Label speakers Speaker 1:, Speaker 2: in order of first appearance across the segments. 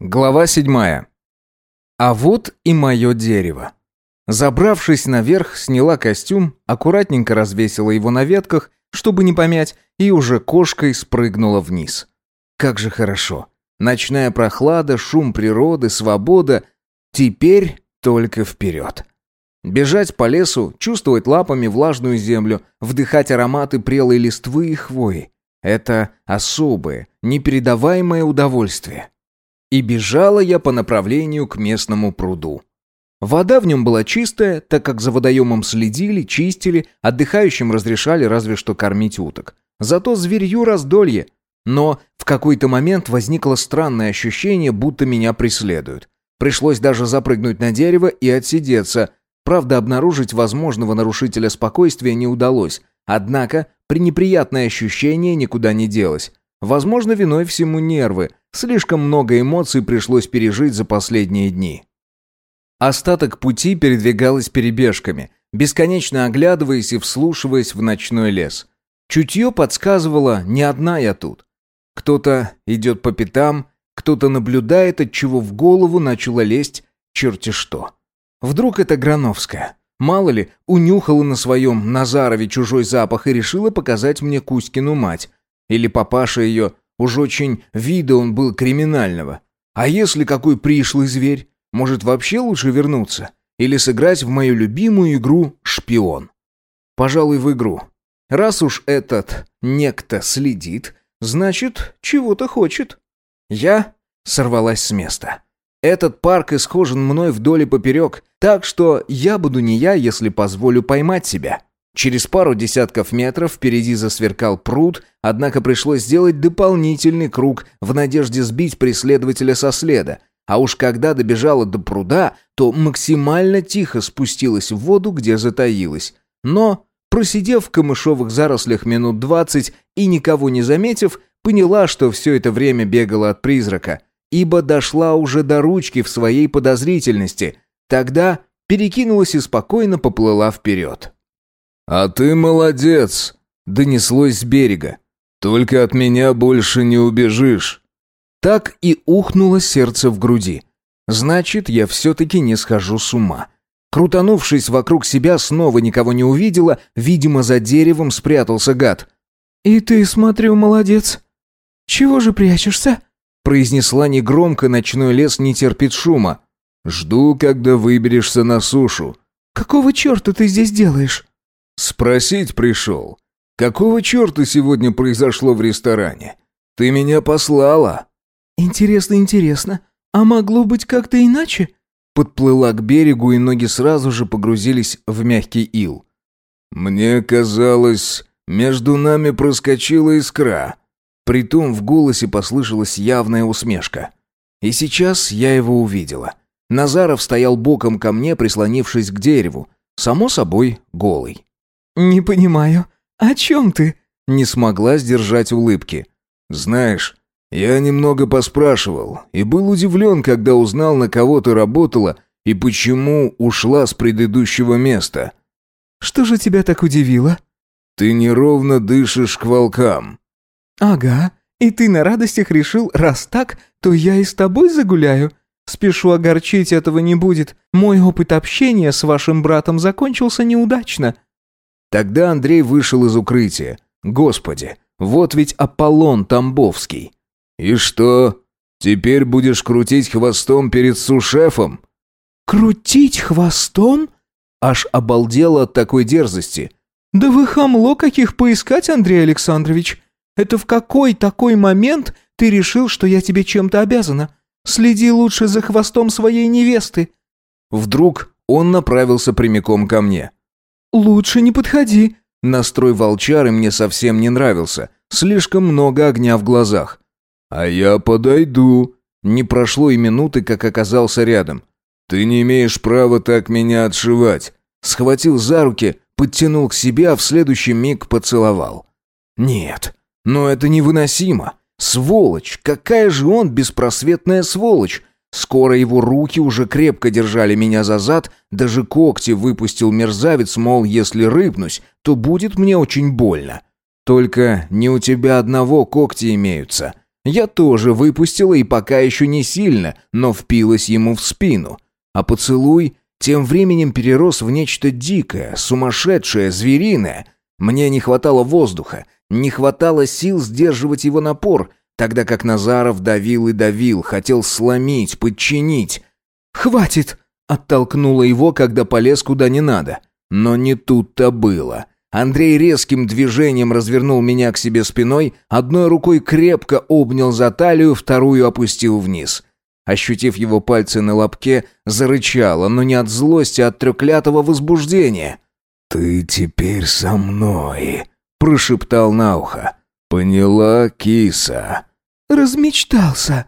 Speaker 1: Глава седьмая. А вот и мое дерево. Забравшись наверх, сняла костюм, аккуратненько развесила его на ветках, чтобы не помять, и уже кошкой спрыгнула вниз. Как же хорошо. Ночная прохлада, шум природы, свобода. Теперь только вперед. Бежать по лесу, чувствовать лапами влажную землю, вдыхать ароматы прелой листвы и хвои. Это особое, непередаваемое удовольствие. И бежала я по направлению к местному пруду. Вода в нем была чистая, так как за водоемом следили, чистили, отдыхающим разрешали разве что кормить уток. Зато зверью раздолье. Но в какой-то момент возникло странное ощущение, будто меня преследуют. Пришлось даже запрыгнуть на дерево и отсидеться. Правда, обнаружить возможного нарушителя спокойствия не удалось. Однако, пренеприятное ощущение никуда не делось. Возможно, виной всему нервы. Слишком много эмоций пришлось пережить за последние дни. Остаток пути передвигалась перебежками, бесконечно оглядываясь и вслушиваясь в ночной лес. Чутье подсказывало, не одна я тут. Кто-то идет по пятам, кто-то наблюдает, от чего в голову начало лезть черти что. Вдруг это Грановская. Мало ли, унюхала на своем Назарове чужой запах и решила показать мне Кузькину мать. Или папаша ее, уж очень вида он был криминального. А если какой пришлый зверь? Может, вообще лучше вернуться? Или сыграть в мою любимую игру «Шпион»? Пожалуй, в игру. Раз уж этот некто следит, значит, чего-то хочет. Я сорвалась с места. Этот парк исхожен мной вдоль и поперек, так что я буду не я, если позволю поймать себя. Через пару десятков метров впереди засверкал пруд, однако пришлось сделать дополнительный круг в надежде сбить преследователя со следа. А уж когда добежала до пруда, то максимально тихо спустилась в воду, где затаилась. Но, просидев в камышовых зарослях минут двадцать и никого не заметив, поняла, что все это время бегала от призрака, ибо дошла уже до ручки в своей подозрительности. Тогда перекинулась и спокойно поплыла вперед.
Speaker 2: «А ты молодец!» — донеслось с берега. «Только от меня больше не убежишь».
Speaker 1: Так и ухнуло сердце в груди. Значит, я все-таки не схожу с ума. Крутанувшись вокруг себя, снова никого не увидела, видимо, за деревом спрятался гад.
Speaker 3: «И ты, смотрю, молодец. Чего же прячешься?»
Speaker 1: произнесла негромко, ночной лес не терпит шума.
Speaker 2: «Жду, когда выберешься на сушу».
Speaker 3: «Какого черта ты здесь делаешь?»
Speaker 2: «Спросить пришел. Какого черта сегодня произошло в ресторане? Ты меня послала?»
Speaker 3: «Интересно, интересно. А могло быть как-то иначе?»
Speaker 1: Подплыла к берегу, и ноги сразу же погрузились в мягкий ил.
Speaker 2: «Мне казалось, между нами проскочила искра».
Speaker 1: Притом в голосе послышалась явная усмешка. И сейчас я его увидела. Назаров стоял боком ко мне, прислонившись к дереву. Само собой, голый.
Speaker 3: «Не понимаю. О чем ты?»
Speaker 1: Не смогла сдержать улыбки.
Speaker 2: «Знаешь, я немного поспрашивал и был удивлен, когда узнал, на кого ты работала и почему ушла с предыдущего места».
Speaker 3: «Что же тебя так удивило?»
Speaker 2: «Ты неровно дышишь к волкам».
Speaker 3: «Ага. И ты на радостях решил, раз так, то я и с тобой загуляю. Спешу огорчить, этого не будет. Мой опыт общения с вашим братом закончился неудачно».
Speaker 1: Тогда Андрей вышел из укрытия. Господи, вот ведь Аполлон Тамбовский.
Speaker 2: «И что? Теперь будешь крутить хвостом перед сушефом?»
Speaker 3: «Крутить хвостом?»
Speaker 1: Аж обалдела от такой дерзости.
Speaker 3: «Да вы хамло каких поискать, Андрей Александрович! Это в какой такой момент ты решил, что я тебе чем-то обязана? Следи лучше за хвостом своей невесты!»
Speaker 1: Вдруг он направился прямиком ко мне.
Speaker 3: «Лучше не подходи!»
Speaker 1: Настрой волчары мне совсем не нравился. Слишком много огня в глазах.
Speaker 2: «А я подойду».
Speaker 1: Не прошло и минуты, как оказался рядом.
Speaker 2: «Ты не имеешь права так меня отшивать».
Speaker 1: Схватил за руки, подтянул к себе, а в следующий миг поцеловал. «Нет, но это невыносимо. Сволочь! Какая же он беспросветная сволочь! Скоро его руки уже крепко держали меня за зад, даже когти выпустил мерзавец, мол, если рыпнусь, то будет мне очень больно. Только не у тебя одного когти имеются. Я тоже выпустила и пока еще не сильно, но впилась ему в спину. А поцелуй тем временем перерос в нечто дикое, сумасшедшее, звериное. Мне не хватало воздуха, не хватало сил сдерживать его напор, тогда как Назаров давил и давил, хотел сломить, подчинить. «Хватит!» — оттолкнула его, когда полез куда не надо. Но не тут-то было. Андрей резким движением развернул меня к себе спиной, одной рукой крепко обнял за талию, вторую опустил вниз. Ощутив его пальцы на лобке, зарычала, но не от злости, а от треклятого возбуждения.
Speaker 2: «Ты теперь со мной», — прошептал на ухо. «Поняла, киса?»
Speaker 3: «Размечтался».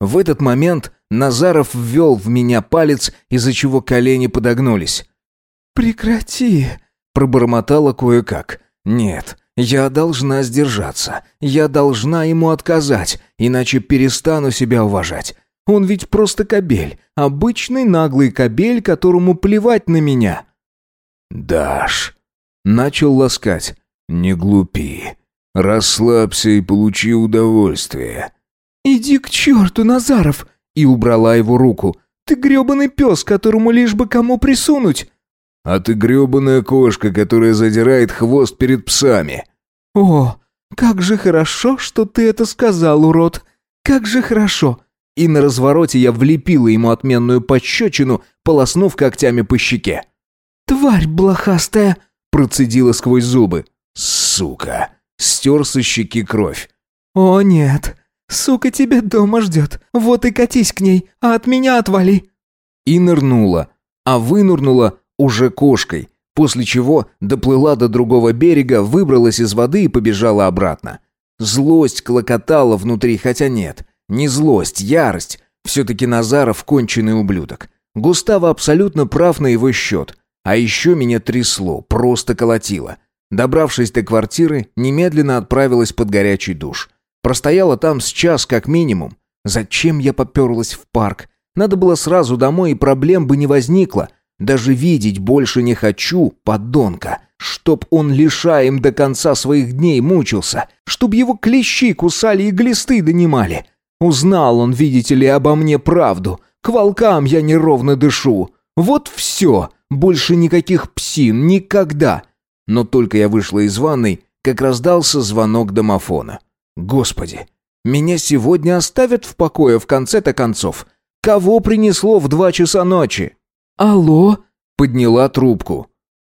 Speaker 1: В этот момент Назаров ввел в меня палец, из-за чего колени подогнулись.
Speaker 3: «Прекрати», Пробормотала кое-как. «Нет, я должна сдержаться. Я должна ему отказать, иначе перестану себя уважать. Он ведь просто кобель, обычный наглый кобель, которому плевать на меня».
Speaker 2: «Даш», — начал ласкать, — «не глупи. Расслабься и получи удовольствие».
Speaker 3: «Иди к черту, Назаров!» и убрала его руку. «Ты гребаный пес, которому лишь бы кому присунуть!»
Speaker 2: А ты грёбаная кошка, которая задирает хвост перед псами».
Speaker 3: «О, как же хорошо, что ты это сказал, урод! Как же хорошо!»
Speaker 1: И на развороте я влепила ему отменную пощечину, полоснув когтями по щеке.
Speaker 3: «Тварь блохастая!»
Speaker 1: процедила сквозь зубы. «Сука!» Стер со щеки кровь.
Speaker 3: «О нет! Сука тебя дома ждет. Вот и катись к ней, а от меня отвали!»
Speaker 1: И нырнула. А вынырнула уже кошкой, после чего доплыла до другого берега, выбралась из воды и побежала обратно. Злость клокотала внутри, хотя нет, не злость, ярость. Все-таки Назаров конченый ублюдок. Густаво абсолютно прав на его счет. А еще меня трясло, просто колотило. Добравшись до квартиры, немедленно отправилась под горячий душ. Простояла там с час как минимум. Зачем я поперлась в парк? Надо было сразу домой, и проблем бы не возникло. Даже видеть больше не хочу, подонка. Чтоб он лишаем до конца своих дней мучился. Чтоб его клещи кусали и глисты донимали. Узнал он, видите ли, обо мне правду. К волкам я неровно дышу. Вот все. Больше никаких псин. Никогда. Но только я вышла из ванной, как раздался звонок домофона. Господи, меня сегодня оставят в покое в конце-то концов. Кого принесло в два часа ночи?
Speaker 3: «Алло?»
Speaker 1: — подняла трубку.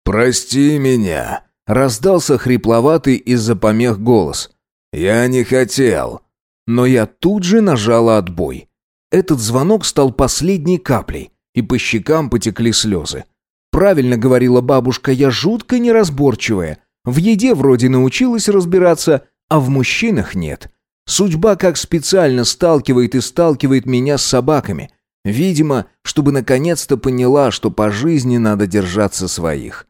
Speaker 2: «Прости меня», —
Speaker 1: раздался хрипловатый из-за помех голос.
Speaker 2: «Я не хотел».
Speaker 1: Но я тут же нажала отбой. Этот звонок стал последней каплей, и по щекам потекли слезы. Правильно говорила бабушка, я жутко неразборчивая. В еде вроде научилась разбираться, а в мужчинах нет. Судьба как специально сталкивает и сталкивает меня с собаками. Видимо, чтобы наконец-то поняла, что по жизни надо держаться своих.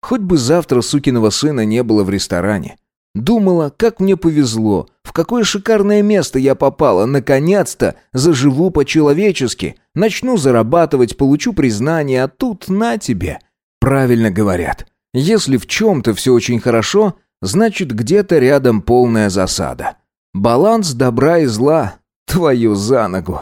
Speaker 1: Хоть бы завтра сукиного сына не было в ресторане. Думала, как мне повезло, какое шикарное место я попала, наконец-то заживу по-человечески, начну зарабатывать, получу признание, а тут на тебе. Правильно говорят, если в чем-то все очень хорошо, значит где-то рядом полная засада. Баланс добра и зла, твою за ногу.